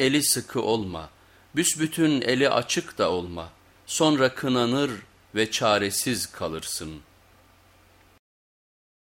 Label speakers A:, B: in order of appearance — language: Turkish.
A: eli sıkı olma, büsbütün eli açık da olma, sonra kınanır ve çaresiz kalırsın.''